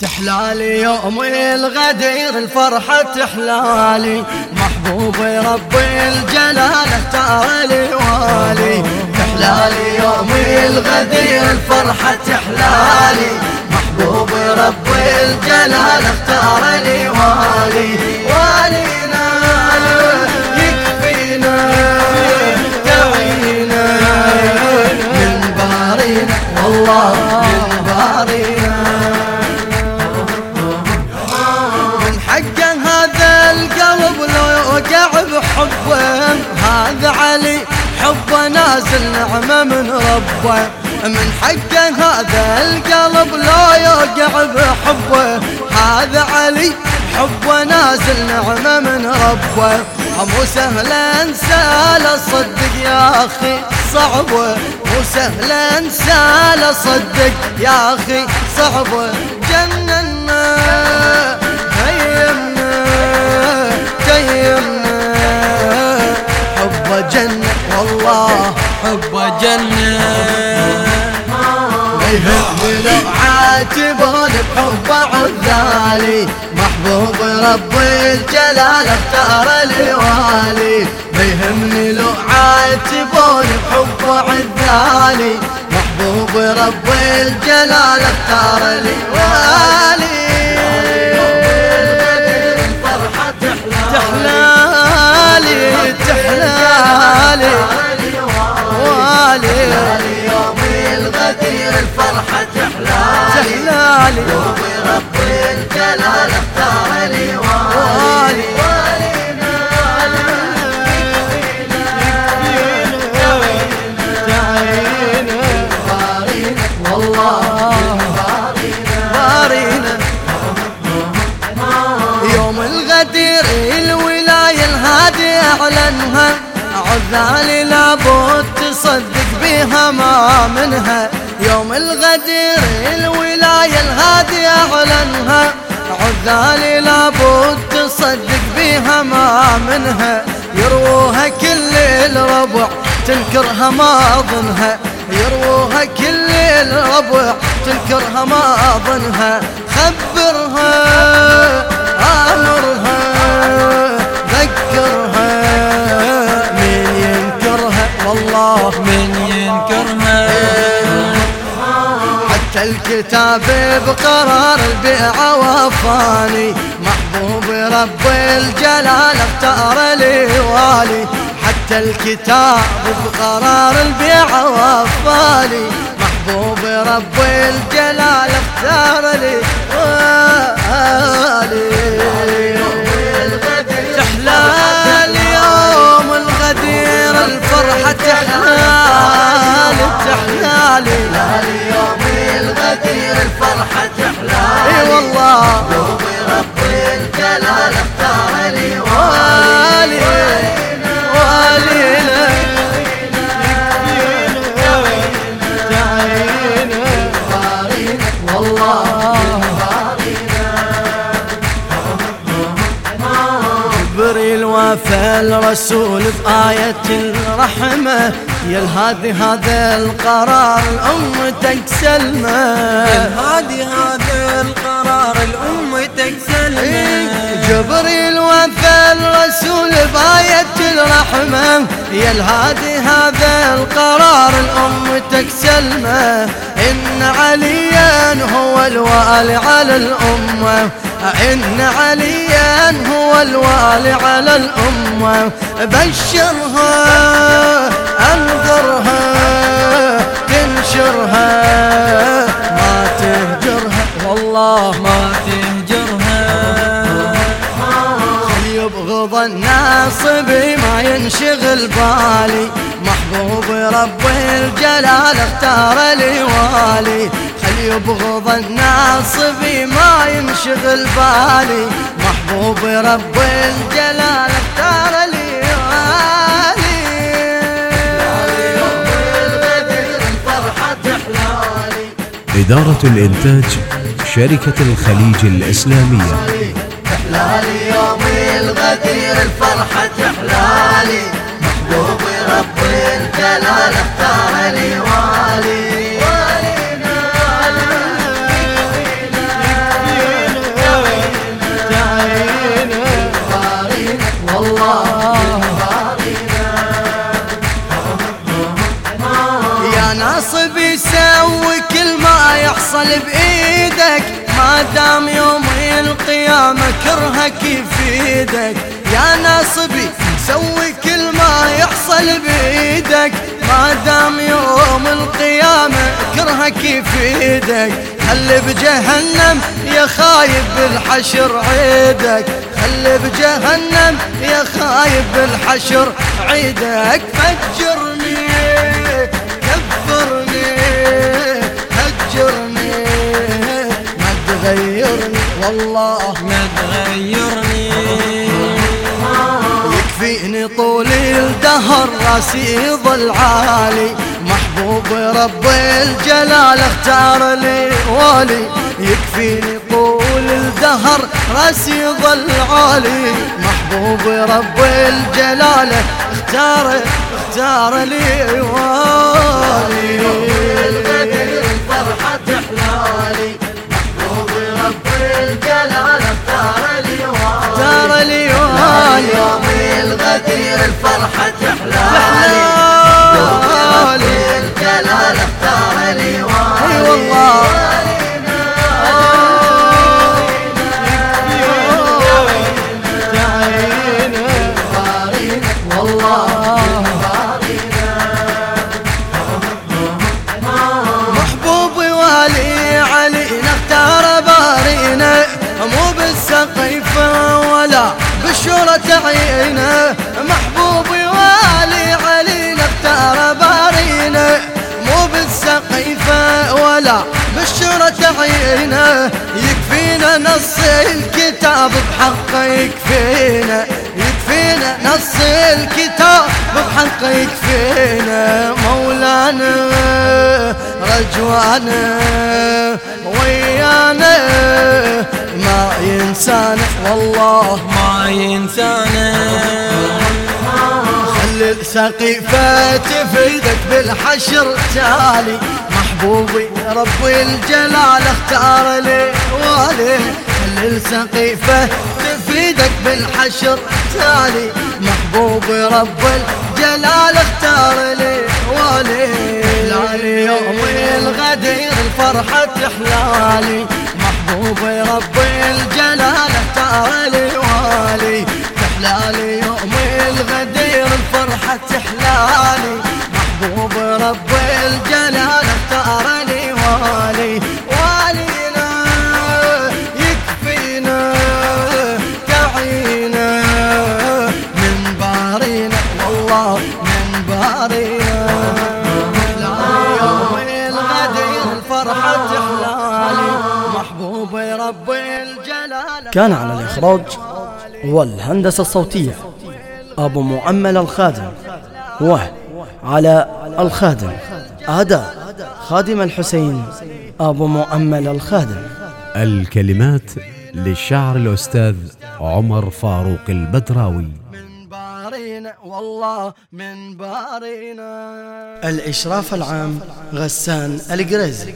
تحلالي يوم الغدير الفرحة تحلالي. محبوب ربي الجلال اختار لي والي. تحلالي يوم الغدير الفرحة تحلالي. محبوب ربي الجلال اختار نعمه من ربه. من حقه هذا القلب لو يوقع بحبه. هذا علي حبه نازل نعمة من ربه. مو سهلا انسى صدق يا أخي صعبه مو سهلا انسى صدق يا أخي صعبه عاتبون بحب عذالي محبوب ربي الجلال اختار لي والي يهمني لو عاتبون بحب عذالي محبوب ربي الجلال اختار لي والي تحلالي عذالي لابد تصدق بها ما منها. يوم الغدير الولاية الهادي أعلنها. عذالي لابد تصدق بها ما منها. يروها كل الربع تنكرها ما ظنها. يروها كل الربع تنكرها ما ظنها. خبرها امرها الكتاب بقرار البيع وفاني. محبوب رب الجلال اختار لي والي. حتى الكتاب بقرار البيع وفاني. محبوب رب الجلال Oh. وفى الرسول بآية الرحمة. يا الهادي هذا القرار أمتك سلمة هادي هذا القرار لأمتك سلمة جبريل وفى الرسول بآية الرحمة. يا الهادي هذا القرار لأمتك سلمة إن عليا هو الوالي على الأمة. إن عليا هو الوالي على الأمة؟ بشرها أنظرها تنشرها ما تهجرها. والله ما تهجرها. يبغض الناس بما ينشغل بالي. محبوب رب الجلال اختار لي والي يبغض الناس بما ينشغل بالي. محبوب رب الجلال اختار لي إدارة الإنتاج شركة الخليج الإسلامية. تحلالي يوم الغدير الفرحة تحلالي محبوب ربي الجلال يسوي كل ما يحصل بإيدك. ما دام يوم القيامة كرهك يفيدك. يا ناصبي سوي كل ما يحصل بإيدك. ما دام يوم القيامة كرهك يفيدك. خلي بجهنم يا خايب بالحشر عيدك. خلي بجهنم يا خايب بالحشر عيدك. فجرني والله ما تغيرني. يكفيني طول الدهر راسي يظل عالي. محبوب رب الجلال اختار لي والي. يكفيني طول الدهر راسي يظل عالي. محبوب رب الجلال اختار اختار لي والي. الفرحة عينه محبوبي والي علينا اختار بارينا. مو بالسقيفة ولا بالشورة عينه يكفينا نص الكتاب بحقه يكفينا. يكفينا نص الكتاب بحقه يكفينا. مولانا رجوانا ويانا. ما ينسانا والله ما ينسانا خلي السقيفة تفيدك بالحشر تالي. محبوبي رب الجلال اختار لي والي خلي السقيفة تفيدك بالحشر تالي. محبوبي رب الجلال اختار لي والي حلالي يوم الغدير الفرحة تحلالي. محبوبي رب الجلال اختار لي والي. تحلالي يوم الغدير الفرحة تحلالي. محبوب رب الجلال اختار لي والي والينا يكفينا تعينا من بارينا والله من بارينا يوم الغدير الفرحة كان على الإخراج والهندسة الصوتية أبو مؤمل الخادم وعلى الخادم أداء خادم الحسين أبو مؤمل الخادم. الكلمات للشاعر الأستاذ عمر فاروق البدراوي. من بارينا والله من بارينا الإشراف العام غسان القريزي.